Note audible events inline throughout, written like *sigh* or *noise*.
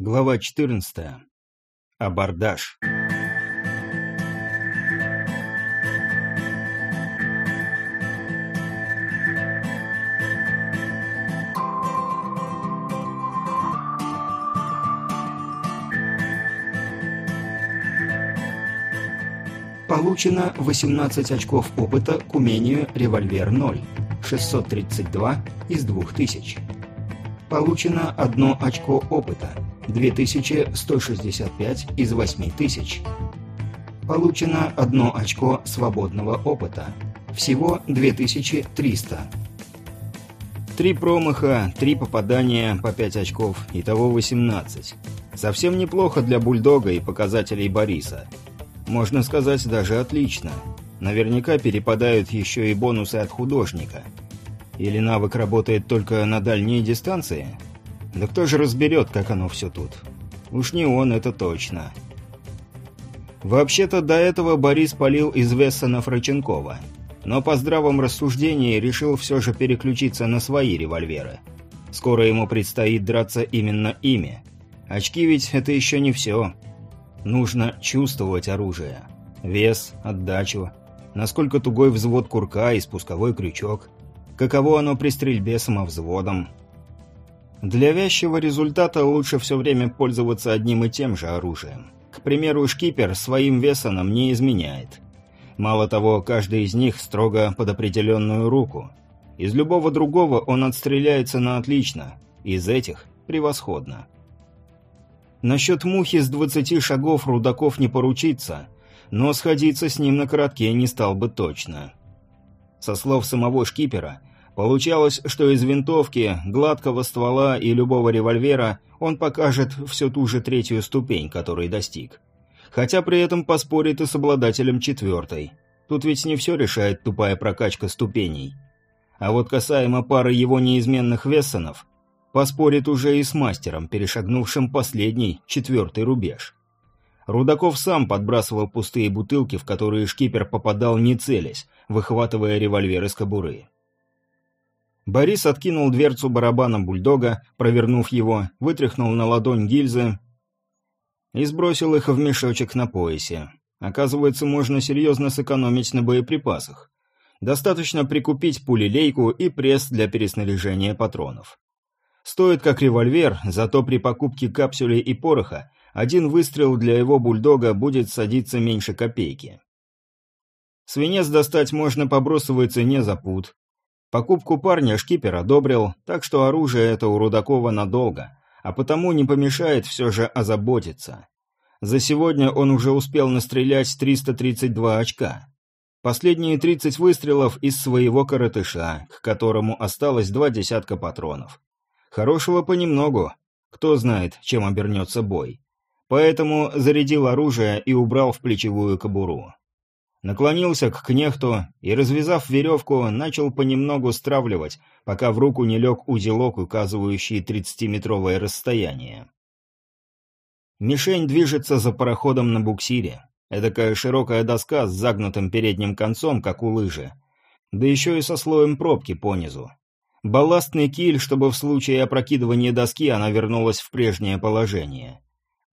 Глава 14. Абордаж. Получено 18 очков опыта к умению «Револьвер 0». 632 из 2000. Получено 1 очко опыта. 2165 из 8000. Получено 1 очко свободного опыта. Всего 2300. Три промаха, три попадания по 5 очков, итого 18. Совсем неплохо для бульдога и показателей Бориса. Можно сказать, даже отлично. Наверняка перепадают еще и бонусы от художника. Или навык работает только на дальние дистанции? Да кто же разберет, как оно все тут? Уж не он, это точно. Вообще-то до этого Борис полил из Вессона Фраченкова. Но по здравом рассуждении решил все же переключиться на свои револьверы. Скоро ему предстоит драться именно ими. Очки ведь это еще не все. Нужно чувствовать оружие. Вес, отдачу, насколько тугой взвод курка и спусковой крючок, каково оно при стрельбе самовзводом. Для вязчего результата лучше все время пользоваться одним и тем же оружием. К примеру, шкипер своим весоном не изменяет. Мало того, каждый из них строго под определенную руку. Из любого другого он отстреляется на отлично, из этих – превосходно. Насчет мухи с двадцати шагов Рудаков не поручится, но сходиться с ним на коротке не стал бы точно. Со слов самого шкипера, получалось, что из винтовки, гладкого ствола и любого револьвера он покажет всю ту же третью ступень, которой достиг. Хотя при этом поспорит и с обладателем четвертой. Тут ведь не все решает тупая прокачка ступеней. А вот касаемо пары его неизменных вессонов, поспорит уже и с мастером, перешагнувшим последний, четвертый рубеж. Рудаков сам подбрасывал пустые бутылки, в которые шкипер попадал не целясь, выхватывая револьвер из кобуры. Борис откинул дверцу барабана бульдога, провернув его, вытряхнул на ладонь гильзы и сбросил их в мешочек на поясе. Оказывается, можно серьезно сэкономить на боеприпасах. Достаточно прикупить пулелейку и пресс для переснаряжения патронов. Стоит как револьвер, зато при покупке капсулей и пороха один выстрел для его бульдога будет садиться меньше копейки. Свинец достать можно по бросовой цене за пуд. Покупку парня шкипер одобрил, так что оружие это у Рудакова надолго, а потому не помешает все же озаботиться. За сегодня он уже успел настрелять 332 очка. Последние 30 выстрелов из своего коротыша, к которому осталось два десятка патронов. Хорошего понемногу. Кто знает, чем обернется бой. Поэтому зарядил оружие и убрал в плечевую кобуру. Наклонился к кнехту и, развязав веревку, начал понемногу стравливать, пока в руку не лег узелок, указывающий 30-метровое расстояние. Мишень движется за пароходом на буксире. Эдакая широкая доска с загнутым передним концом, как у лыжи. Да еще и со слоем пробки понизу. Балластный киль, чтобы в случае опрокидывания доски она вернулась в прежнее положение.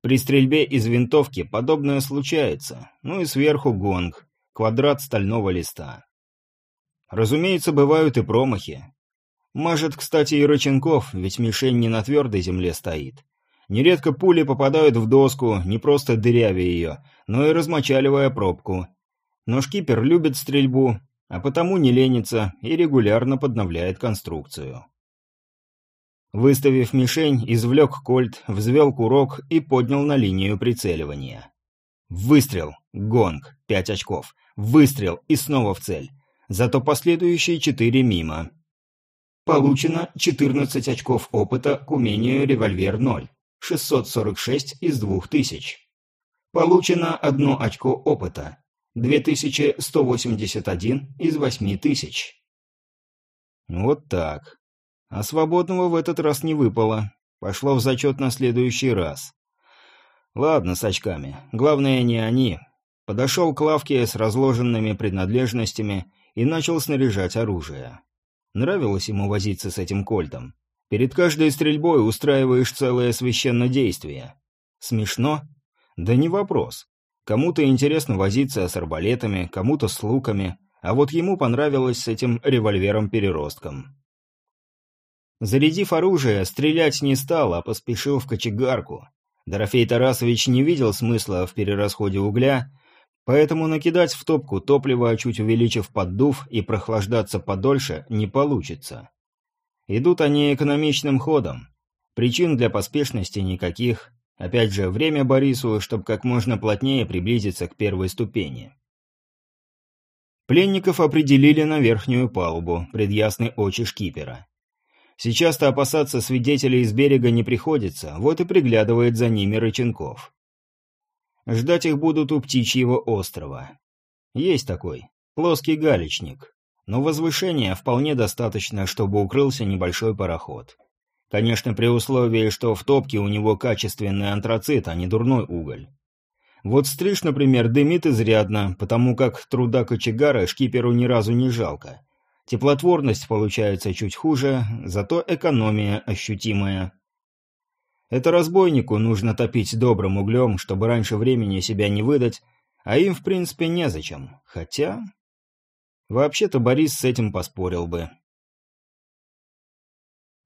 При стрельбе из винтовки подобное случается, ну и сверху гонг, квадрат стального листа. Разумеется, бывают и промахи. Мажет, кстати, и Рыченков, ведь мишень не на твердой земле стоит. Нередко пули попадают в доску, не просто дырявя ее, но и размочаливая пробку. Но шкипер любит стрельбу, а потому не ленится и регулярно подновляет конструкцию. Выставив мишень, извлек кольт, взвел курок и поднял на линию прицеливания. Выстрел, гонг, пять очков. Выстрел и снова в цель. Зато последующие четыре мимо. Получено 14 очков опыта к умению револьвер 0. 646 из 2000. Получено одно очко опыта. 2181 из 8000. Вот так. А свободного в этот раз не выпало. Пошло в зачет на следующий раз. Ладно, с очками. Главное не они. Подошел к лавке с разложенными принадлежностями и начал снаряжать оружие. Нравилось ему возиться с этим кольтом. Перед каждой стрельбой устраиваешь целое священное действие. Смешно? Да не вопрос. Кому-то интересно возиться с арбалетами, кому-то с луками, а вот ему понравилось с этим револьвером-переростком. Зарядив оружие, стрелять не стал, а поспешил в кочегарку. Дорофей Тарасович не видел смысла в перерасходе угля, поэтому накидать в топку топливо, чуть увеличив поддув и прохлаждаться подольше, не получится. Идут они экономичным ходом. Причин для поспешности никаких. Опять же, время Борису, чтобы как можно плотнее приблизиться к первой ступени. Пленников определили на верхнюю палубу, пред ясной очи шкипера. Сейчас-то опасаться свидетелей из берега не приходится, вот и приглядывает за ними Рыченков. Ждать их будут у Птичьего острова. Есть такой, плоский галечник. Но возвышения вполне достаточно, чтобы укрылся небольшой пароход. Конечно, при условии, что в топке у него качественный антрацит, а не дурной уголь. Вот стриж, например, дымит изрядно, потому как труда кочегара шкиперу ни разу не жалко. Теплотворность получается чуть хуже, зато экономия ощутимая. Это разбойнику нужно топить добрым углем, чтобы раньше времени себя не выдать, а им, в принципе, незачем. Хотя... Вообще-то Борис с этим поспорил бы.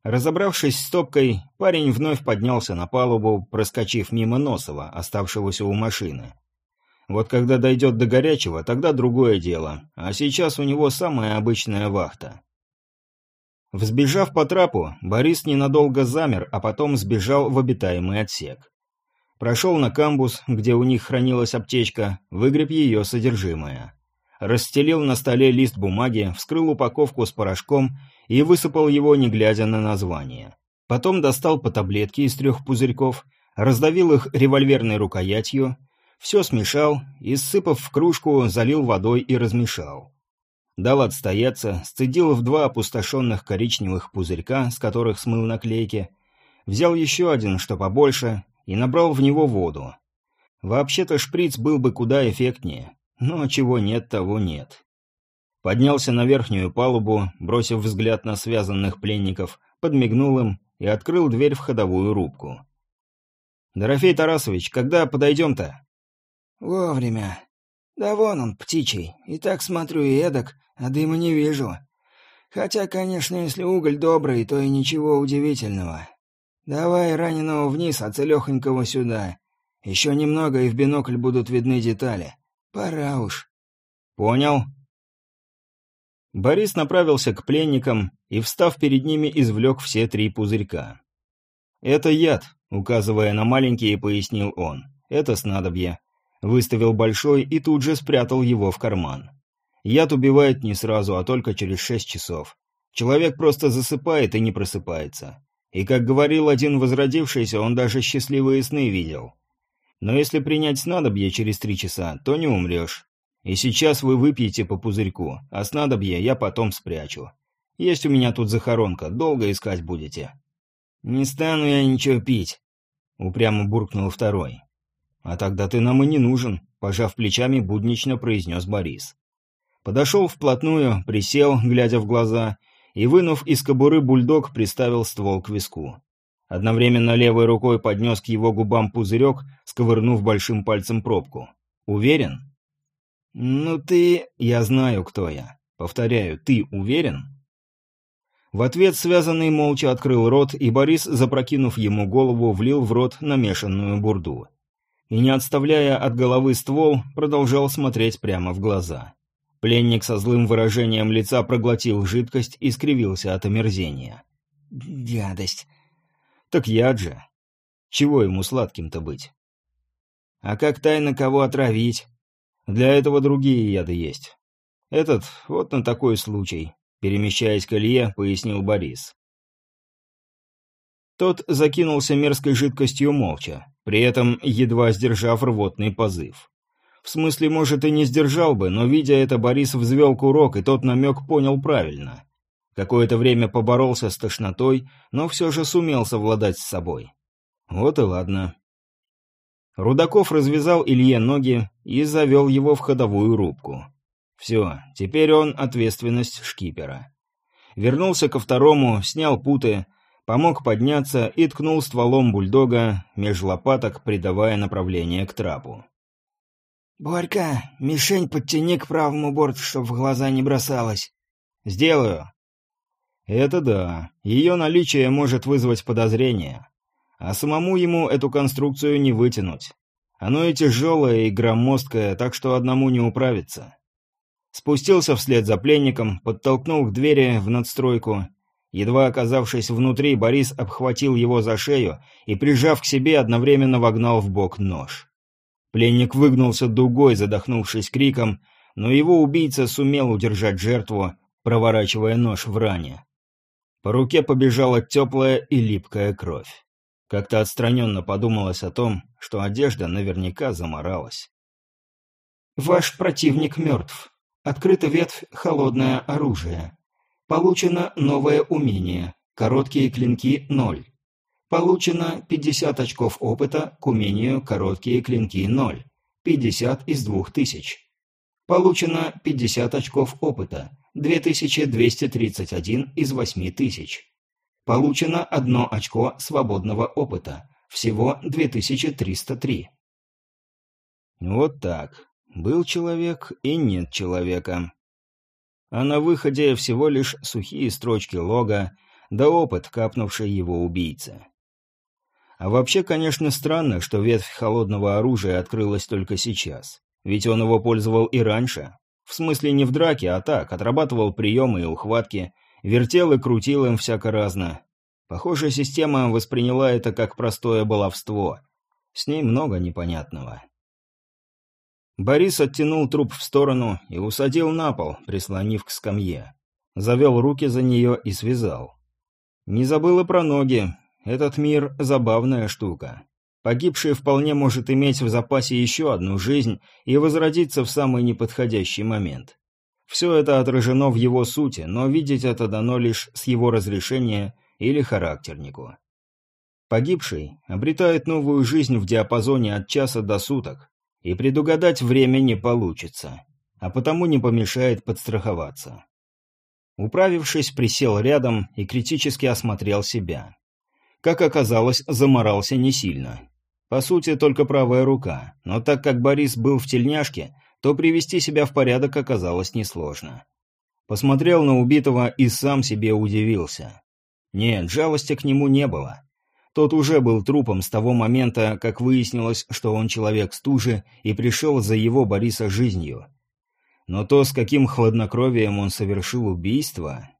Разобравшись с топкой, парень вновь поднялся на палубу, проскочив мимо Носова, оставшегося у машины. Вот когда дойдет до горячего, тогда другое дело, а сейчас у него самая обычная вахта. Взбежав по трапу, Борис ненадолго замер, а потом сбежал в обитаемый отсек. Прошел на камбус, где у них хранилась аптечка, выгреб ее содержимое расстелил на столе лист бумаги, вскрыл упаковку с порошком и высыпал его, не глядя на название. Потом достал по таблетке из трех пузырьков, раздавил их револьверной рукоятью, все смешал и, сыпав в кружку, залил водой и размешал. Дал отстояться, сцедил в два опустошенных коричневых пузырька, с которых смыл наклейки, взял еще один, что побольше, и набрал в него воду. Вообще-то шприц был бы куда эффектнее, но чего нет, того нет. Поднялся на верхнюю палубу, бросив взгляд на связанных пленников, подмигнул им и открыл дверь в ходовую рубку. «Дорофей Тарасович, когда подойдем-то?» «Вовремя. Да вон он, птичий. И так смотрю и эдак, а дыма не вижу. Хотя, конечно, если уголь добрый, то и ничего удивительного. Давай раненого вниз, а целехонького сюда. Еще немного, и в бинокль будут видны детали. Пора уж. Понял. Борис направился к пленникам и, встав перед ними, извлек все три пузырька. «Это яд», — указывая на маленькие, пояснил он. «Это снадобье». Выставил большой и тут же спрятал его в карман. Яд убивает не сразу, а только через шесть часов. Человек просто засыпает и не просыпается. И, как говорил один возродившийся, он даже счастливые сны видел. Но если принять снадобье через три часа, то не умрешь. И сейчас вы выпьете по пузырьку, а снадобье я потом спрячу. Есть у меня тут захоронка, долго искать будете». «Не стану я ничего пить», — упрямо буркнул второй. «А тогда ты нам и не нужен», — пожав плечами, буднично произнес Борис. Подошел вплотную, присел, глядя в глаза, и, вынув из кобуры бульдог, приставил ствол к виску. Одновременно левой рукой поднес к его губам пузырек, сковырнув большим пальцем пробку. «Уверен?» «Ну ты...» «Я знаю, кто я. Повторяю, ты уверен?» В ответ связанный молча открыл рот, и Борис, запрокинув ему голову, влил в рот намешанную бурду. И не отставляя от головы ствол, продолжал смотреть прямо в глаза. Пленник со злым выражением лица проглотил жидкость и скривился от омерзения. «Гадость! Так яд же. Чего ему сладким-то быть? А как тайно кого отравить? Для этого другие яды есть. Этот вот на такой случай, перемещаясь к Илье, пояснил Борис. Тот закинулся мерзкой жидкостью молча, при этом едва сдержав рвотный позыв. В смысле, может, и не сдержал бы, но, видя это, Борис взвел курок, и тот намек понял правильно. Какое-то время поборолся с тошнотой, но все же сумел совладать с собой. Вот и ладно. Рудаков развязал Илье ноги и завел его в ходовую рубку. Все, теперь он ответственность шкипера. Вернулся ко второму, снял путы, помог подняться и ткнул стволом бульдога меж лопаток, придавая направление к трапу. «Борька, мишень подтяни к правому борту, чтоб в глаза не бросалась». «Сделаю». Это да, ее наличие может вызвать подозрение. А самому ему эту конструкцию не вытянуть. Оно и тяжелое, и громоздкое, так что одному не управиться. Спустился вслед за пленником, подтолкнул к двери в надстройку. Едва оказавшись внутри, Борис обхватил его за шею и, прижав к себе, одновременно вогнал в бок нож. Пленник выгнулся дугой, задохнувшись криком, но его убийца сумел удержать жертву, проворачивая нож в ране. По руке побежала теплая и липкая кровь. Как-то отстраненно подумалось о том, что одежда наверняка заморалась. «Ваш противник мертв. Открыта ветвь «Холодное оружие». Получено новое умение «Короткие клинки 0». Получено 50 очков опыта к умению «Короткие клинки 0». 50 из 2000. Получено 50 очков опыта. 2231 из 8000. Получено одно очко свободного опыта. Всего 2303. Вот так. Был человек и нет человека. А на выходе всего лишь сухие строчки лога, да опыт, капнувший его убийца. А вообще, конечно, странно, что ветвь холодного оружия открылась только сейчас. Ведь он его пользовал и раньше. В смысле не в драке, а так, отрабатывал приемы и ухватки, Вертел и крутил им всяко разно. Похоже, система восприняла это как простое баловство. С ней много непонятного. Борис оттянул труп в сторону и усадил на пол, прислонив к скамье. Завел руки за нее и связал. Не забыл и про ноги. Этот мир — забавная штука. Погибший вполне может иметь в запасе еще одну жизнь и возродиться в самый неподходящий момент. Все это отражено в его сути, но видеть это дано лишь с его разрешения или характернику. Погибший обретает новую жизнь в диапазоне от часа до суток, и предугадать время не получится, а потому не помешает подстраховаться. Управившись, присел рядом и критически осмотрел себя. Как оказалось, заморался не сильно. По сути, только правая рука, но так как Борис был в тельняшке, то привести себя в порядок оказалось несложно. Посмотрел на убитого и сам себе удивился. Нет, жалости к нему не было. Тот уже был трупом с того момента, как выяснилось, что он человек стужи и пришел за его Бориса жизнью. Но то, с каким хладнокровием он совершил убийство...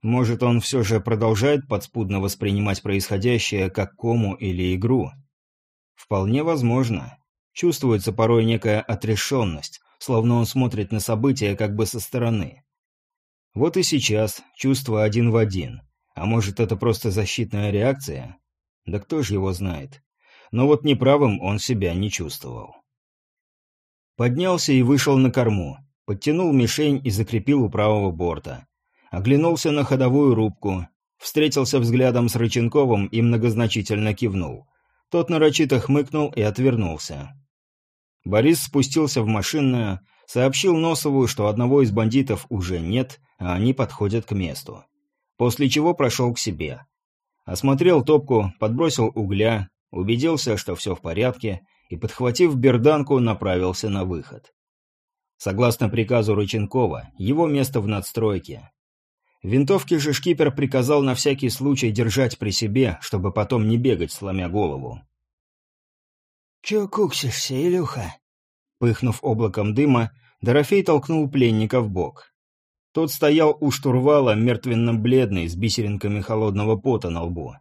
Может, он все же продолжает подспудно воспринимать происходящее как кому или игру? Вполне возможно. Чувствуется порой некая отрешенность, словно он смотрит на события как бы со стороны. Вот и сейчас чувство один в один. А может, это просто защитная реакция? Да кто же его знает. Но вот неправым он себя не чувствовал. Поднялся и вышел на корму, подтянул мишень и закрепил у правого борта. Оглянулся на ходовую рубку, встретился взглядом с Рыченковым и многозначительно кивнул. Тот нарочито хмыкнул и отвернулся. Борис спустился в машинную, сообщил Носову, что одного из бандитов уже нет, а они подходят к месту. После чего прошел к себе. Осмотрел топку, подбросил угля, убедился, что все в порядке, и, подхватив берданку, направился на выход. Согласно приказу Рыченкова, его место в надстройке. Винтовки же шкипер приказал на всякий случай держать при себе, чтобы потом не бегать, сломя голову. «Чё куксишься, Илюха?» Пыхнув облаком дыма, Дорофей толкнул пленника в бок. Тот стоял у штурвала, мертвенно-бледный, с бисеринками холодного пота на лбу.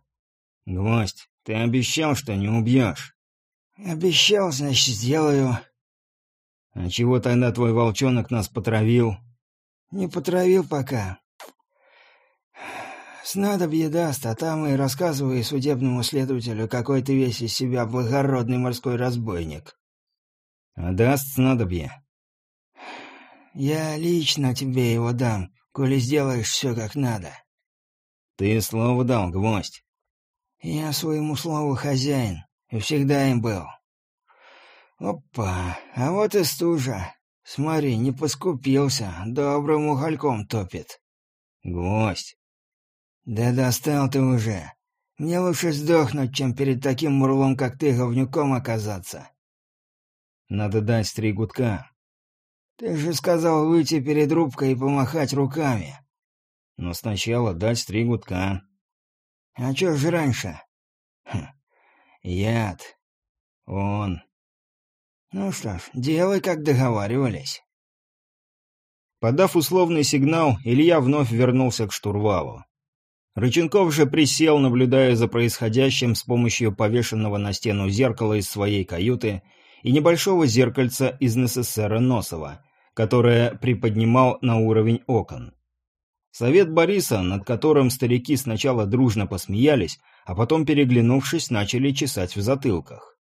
«Гвоздь, ты обещал, что не убьешь?» «Обещал, значит, сделаю». «А чего тогда твой волчонок нас потравил?» «Не потравил пока. Снадобье даст, а там и рассказывай судебному следователю, какой ты весь из себя благородный морской разбойник». «А даст снадобье?» «Я лично тебе его дам, коли сделаешь все как надо». «Ты слово дал, гвоздь». «Я своему слову хозяин, и всегда им был». «Опа, а вот и стужа. Смотри, не поскупился, добрым угольком топит». «Гвоздь, «Да достал ты уже. Мне лучше сдохнуть, чем перед таким мурлом, как ты, говнюком оказаться». «Надо дать три гудка». «Ты же сказал выйти перед рубкой и помахать руками». «Но сначала дать три гудка». «А чё же раньше?» хм. «Яд. Он». «Ну что ж, делай, как договаривались». Подав условный сигнал, Илья вновь вернулся к штурвалу. Рыченков же присел, наблюдая за происходящим с помощью повешенного на стену зеркала из своей каюты и небольшого зеркальца из НССР Носова, которое приподнимал на уровень окон. Совет Бориса, над которым старики сначала дружно посмеялись, а потом, переглянувшись, начали чесать в затылках.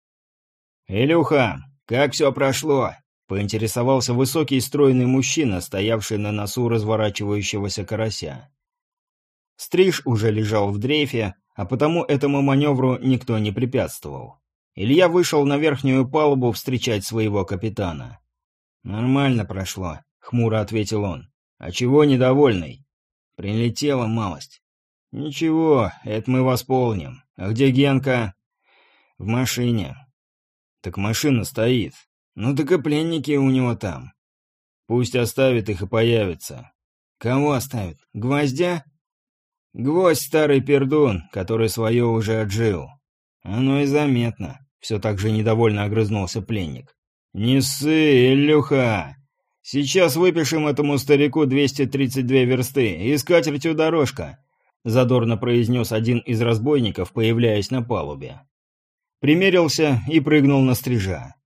«Илюха, как все прошло?» поинтересовался высокий стройный мужчина, стоявший на носу разворачивающегося карася. Стриж уже лежал в дрейфе, а потому этому маневру никто не препятствовал. Илья вышел на верхнюю палубу встречать своего капитана. «Нормально прошло», — хмуро ответил он. «А чего недовольный?» «Прилетела малость». «Ничего, это мы восполним. А где Генка?» «В машине». «Так машина стоит. Ну так и пленники у него там. Пусть оставит их и появится. Кого оставит? Гвоздя? Гвоздь старый пердун, который свое уже отжил. Оно и заметно. Все так же недовольно огрызнулся пленник. «Не ссы, Илюха! Сейчас выпишем этому старику 232 версты, и с катертью дорожка!» Задорно произнес один из разбойников, появляясь на палубе. Примерился и прыгнул на стрижа.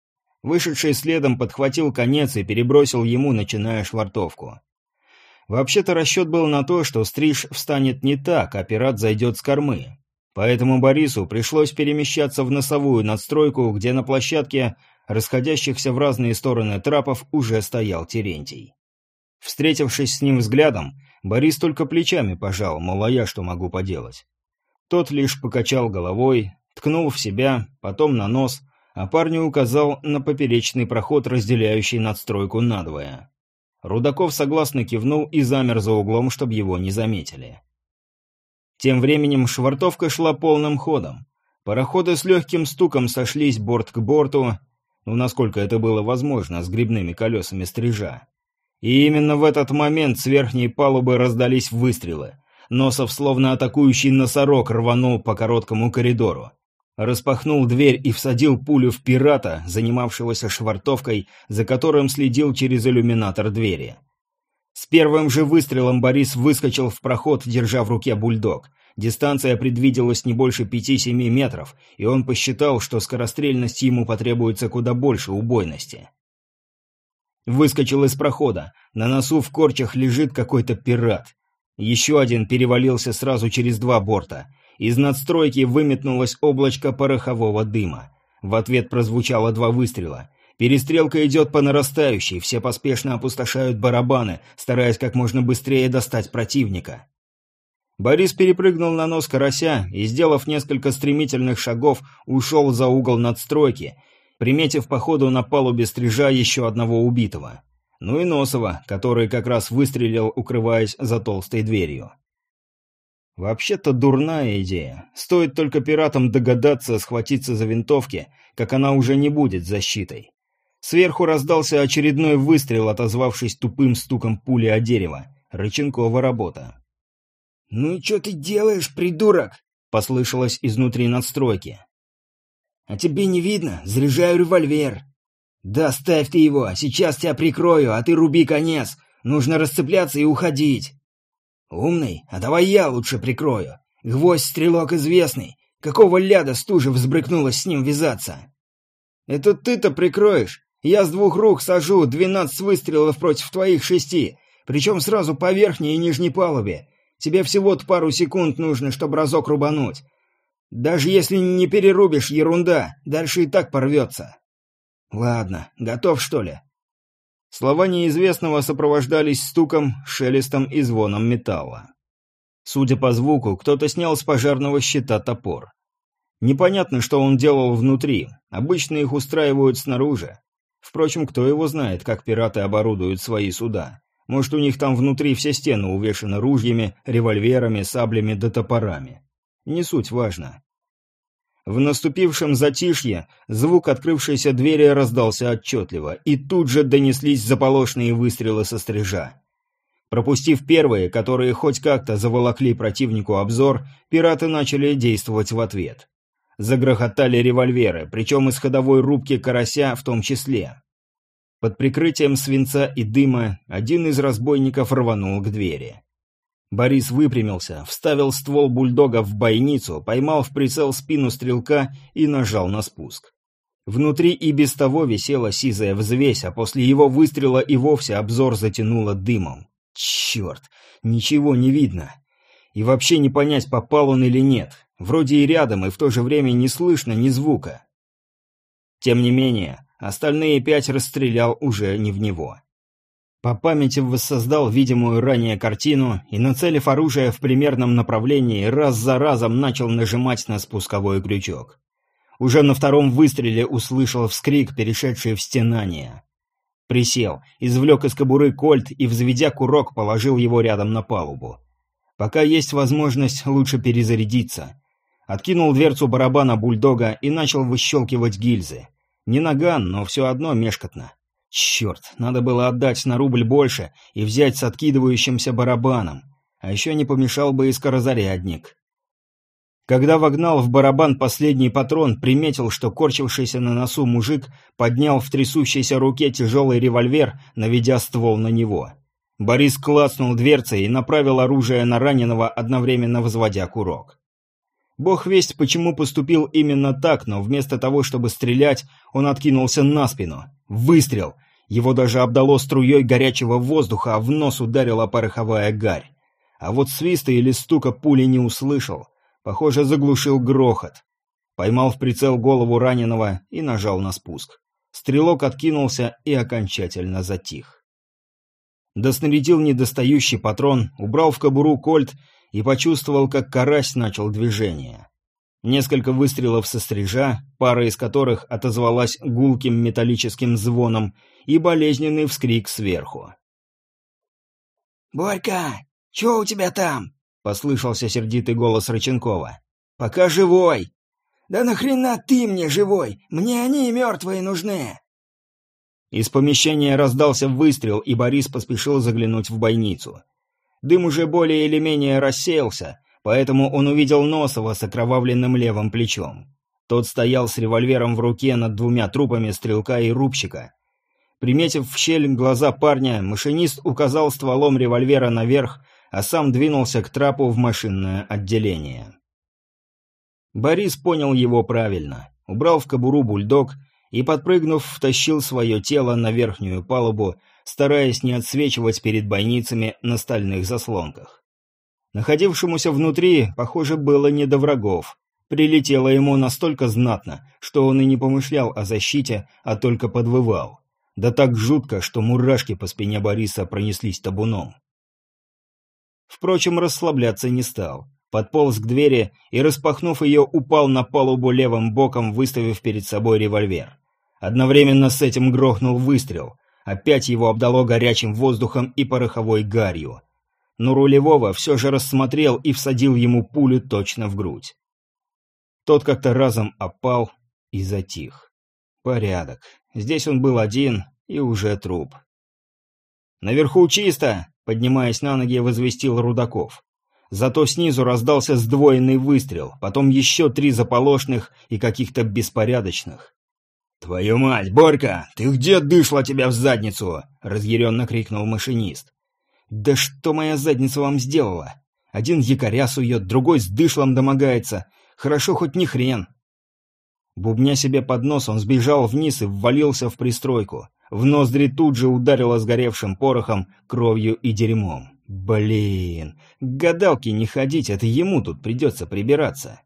Вышедший следом подхватил конец и перебросил ему, начиная швартовку. Вообще-то расчет был на то, что стриж встанет не так, а пират зайдет с кормы. Поэтому Борису пришлось перемещаться в носовую надстройку, где на площадке, расходящихся в разные стороны трапов, уже стоял Терентий. Встретившись с ним взглядом, Борис только плечами пожал, мол, а я что могу поделать. Тот лишь покачал головой, ткнул в себя, потом на нос, а парню указал на поперечный проход, разделяющий надстройку надвое. Рудаков согласно кивнул и замер за углом, чтобы его не заметили. Тем временем швартовка шла полным ходом. Пароходы с легким стуком сошлись борт к борту, ну, насколько это было возможно, с грибными колесами стрижа. И именно в этот момент с верхней палубы раздались выстрелы. Носов, словно атакующий носорог, рванул по короткому коридору распахнул дверь и всадил пулю в пирата, занимавшегося швартовкой, за которым следил через иллюминатор двери. С первым же выстрелом Борис выскочил в проход, держа в руке бульдог. Дистанция предвиделась не больше 5-7 метров, и он посчитал, что скорострельности ему потребуется куда больше убойности. Выскочил из прохода. На носу в корчах лежит какой-то пират. Еще один перевалился сразу через два борта. Из надстройки выметнулось облачко порохового дыма. В ответ прозвучало два выстрела. Перестрелка идет по нарастающей, все поспешно опустошают барабаны, стараясь как можно быстрее достать противника. Борис перепрыгнул на нос карася и, сделав несколько стремительных шагов, ушел за угол надстройки, приметив по ходу на палубе стрижа еще одного убитого. Ну и Носова, который как раз выстрелил, укрываясь за толстой дверью. Вообще-то дурная идея. Стоит только пиратам догадаться схватиться за винтовки, как она уже не будет защитой. Сверху раздался очередной выстрел, отозвавшись тупым стуком пули о дерево. Рыченкова работа. «Ну и что ты делаешь, придурок?» — послышалось изнутри надстройки. «А тебе не видно? Заряжаю револьвер». «Да ставь ты его, сейчас тебя прикрою, а ты руби конец. Нужно расцепляться и уходить». «Умный? А давай я лучше прикрою. Гвоздь стрелок известный. Какого ляда стужа взбрыкнулась с ним вязаться?» «Это ты-то прикроешь. Я с двух рук сажу двенадцать выстрелов против твоих шести, причем сразу по верхней и нижней палубе. Тебе всего-то пару секунд нужно, чтобы разок рубануть. Даже если не перерубишь, ерунда, дальше и так порвется». «Ладно, готов, что ли?» Слова неизвестного сопровождались стуком, шелестом и звоном металла. Судя по звуку, кто-то снял с пожарного щита топор. Непонятно, что он делал внутри, обычно их устраивают снаружи. Впрочем, кто его знает, как пираты оборудуют свои суда. Может, у них там внутри все стены увешаны ружьями, револьверами, саблями да топорами. Не суть важно. В наступившем затишье звук открывшейся двери раздался отчетливо, и тут же донеслись заполошные выстрелы со стрижа. Пропустив первые, которые хоть как-то заволокли противнику обзор, пираты начали действовать в ответ. Загрохотали револьверы, причем из ходовой рубки карася в том числе. Под прикрытием свинца и дыма один из разбойников рванул к двери. Борис выпрямился, вставил ствол бульдога в бойницу, поймал в прицел спину стрелка и нажал на спуск. Внутри и без того висела сизая взвесь, а после его выстрела и вовсе обзор затянуло дымом. Черт, ничего не видно. И вообще не понять, попал он или нет. Вроде и рядом, и в то же время не слышно ни звука. Тем не менее, остальные пять расстрелял уже не в него. По памяти воссоздал видимую ранее картину и, нацелив оружие в примерном направлении, раз за разом начал нажимать на спусковой крючок. Уже на втором выстреле услышал вскрик, перешедший в стенание. Присел, извлек из кобуры кольт и, взведя курок, положил его рядом на палубу. Пока есть возможность, лучше перезарядиться. Откинул дверцу барабана бульдога и начал выщелкивать гильзы. Не наган, но все одно мешкотно. Черт, надо было отдать на рубль больше и взять с откидывающимся барабаном. А еще не помешал бы и скорозарядник. Когда вогнал в барабан последний патрон, приметил, что корчившийся на носу мужик поднял в трясущейся руке тяжелый револьвер, наведя ствол на него. Борис клацнул дверцей и направил оружие на раненого, одновременно возводя курок. Бог весть, почему поступил именно так, но вместо того, чтобы стрелять, он откинулся на спину. Выстрел! Его даже обдало струей горячего воздуха, а в нос ударила пороховая гарь. А вот свиста или стука пули не услышал. Похоже, заглушил грохот. Поймал в прицел голову раненого и нажал на спуск. Стрелок откинулся и окончательно затих. Доснарядил недостающий патрон, убрал в кобуру кольт и почувствовал, как карась начал движение. Несколько выстрелов со стрижа, пара из которых отозвалась гулким металлическим звоном, и болезненный вскрик сверху. «Борька, что у тебя там?» — послышался сердитый голос Рыченкова. «Пока живой!» «Да нахрена ты мне живой? Мне они мертвые нужны!» Из помещения раздался выстрел, и Борис поспешил заглянуть в бойницу. Дым уже более или менее рассеялся, поэтому он увидел Носова с окровавленным левым плечом. Тот стоял с револьвером в руке над двумя трупами стрелка и рубщика. Приметив в щель глаза парня, машинист указал стволом револьвера наверх, а сам двинулся к трапу в машинное отделение. Борис понял его правильно, убрал в кобуру бульдог и, подпрыгнув, втащил свое тело на верхнюю палубу, стараясь не отсвечивать перед бойницами на стальных заслонках. Находившемуся внутри, похоже, было не до врагов. Прилетело ему настолько знатно, что он и не помышлял о защите, а только подвывал. Да так жутко, что мурашки по спине Бориса пронеслись табуном. Впрочем, расслабляться не стал. Подполз к двери и, распахнув ее, упал на палубу левым боком, выставив перед собой револьвер. Одновременно с этим грохнул выстрел. Опять его обдало горячим воздухом и пороховой гарью но рулевого все же рассмотрел и всадил ему пулю точно в грудь. Тот как-то разом опал и затих. Порядок. Здесь он был один и уже труп. «Наверху чисто!» — поднимаясь на ноги, возвестил Рудаков. Зато снизу раздался сдвоенный выстрел, потом еще три заполошных и каких-то беспорядочных. «Твою мать, Борька, ты где дышла тебя в задницу?» — разъяренно крикнул машинист. «Да что моя задница вам сделала? Один якоря сует, другой с дышлом домогается. Хорошо хоть не хрен». Бубня себе под нос, он сбежал вниз и ввалился в пристройку. В ноздри тут же ударило сгоревшим порохом, кровью и дерьмом. Блин, к гадалке не ходить, это ему тут придется прибираться.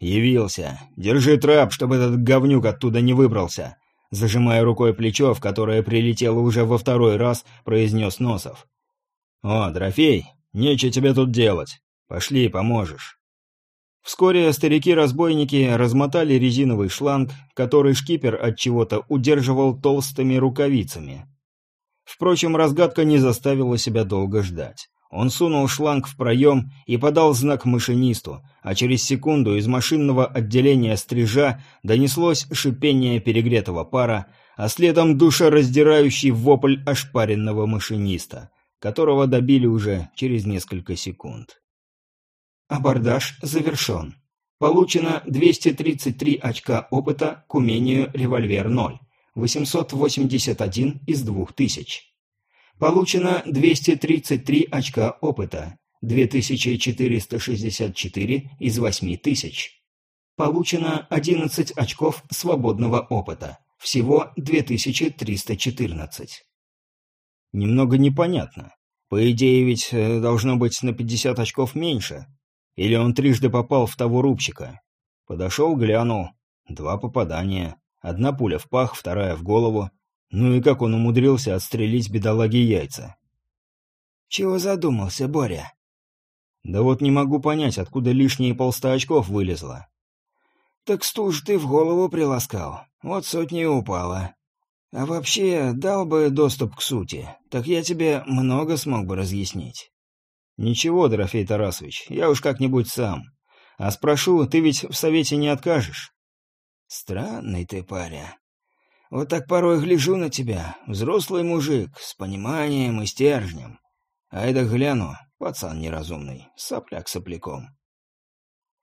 Явился. Держи трап, чтобы этот говнюк оттуда не выбрался. Зажимая рукой плечо, в которое прилетело уже во второй раз, произнес Носов. «О, Дорофей, нечего тебе тут делать. Пошли, поможешь». Вскоре старики-разбойники размотали резиновый шланг, который шкипер от чего-то удерживал толстыми рукавицами. Впрочем, разгадка не заставила себя долго ждать. Он сунул шланг в проем и подал знак машинисту, а через секунду из машинного отделения стрижа донеслось шипение перегретого пара, а следом душераздирающий вопль ошпаренного машиниста, которого добили уже через несколько секунд. Абордаж завершен. Получено 233 очка опыта к умению «Револьвер 0», 881 из 2000. Получено 233 очка опыта, 2464 из 8000. Получено 11 очков свободного опыта, всего 2314. Немного непонятно. По идее ведь э, должно быть на 50 очков меньше. Или он трижды попал в того рубчика. Подошел, глянул. Два попадания. Одна пуля в пах, вторая в голову. Ну и как он умудрился отстрелить бедолаги яйца? «Чего задумался, Боря?» «Да вот не могу понять, откуда лишние полста очков вылезло». «Так стуж ты в голову приласкал. Вот сотня и упала. А вообще, дал бы доступ к сути, так я тебе много смог бы разъяснить». «Ничего, Дорофей Тарасович, я уж как-нибудь сам. А спрошу, ты ведь в совете не откажешь?» «Странный ты, паря. Вот так порой гляжу на тебя, взрослый мужик, с пониманием и стержнем. А это гляну, пацан неразумный, сопляк сопляком».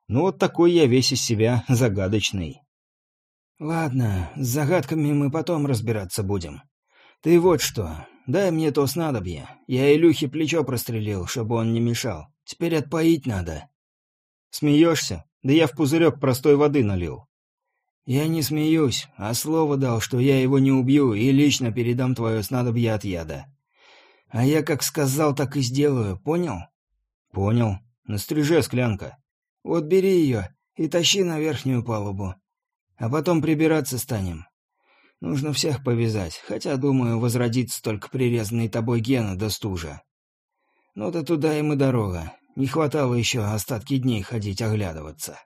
«Ну вот такой я весь из себя *laughs* загадочный». «Ладно, с загадками мы потом разбираться будем. Ты вот что, Дай мне то снадобье. Я Илюхе плечо прострелил, чтобы он не мешал. Теперь отпоить надо». «Смеешься? Да я в пузырек простой воды налил». «Я не смеюсь, а слово дал, что я его не убью и лично передам твое снадобье от яда. А я как сказал, так и сделаю, понял?» «Понял. На стриже склянка». «Вот бери ее и тащи на верхнюю палубу. А потом прибираться станем. Нужно всех повязать, хотя, думаю, возродится только прирезанный тобой Гена до стужа. Ну да туда им и дорога. Не хватало еще остатки дней ходить оглядываться.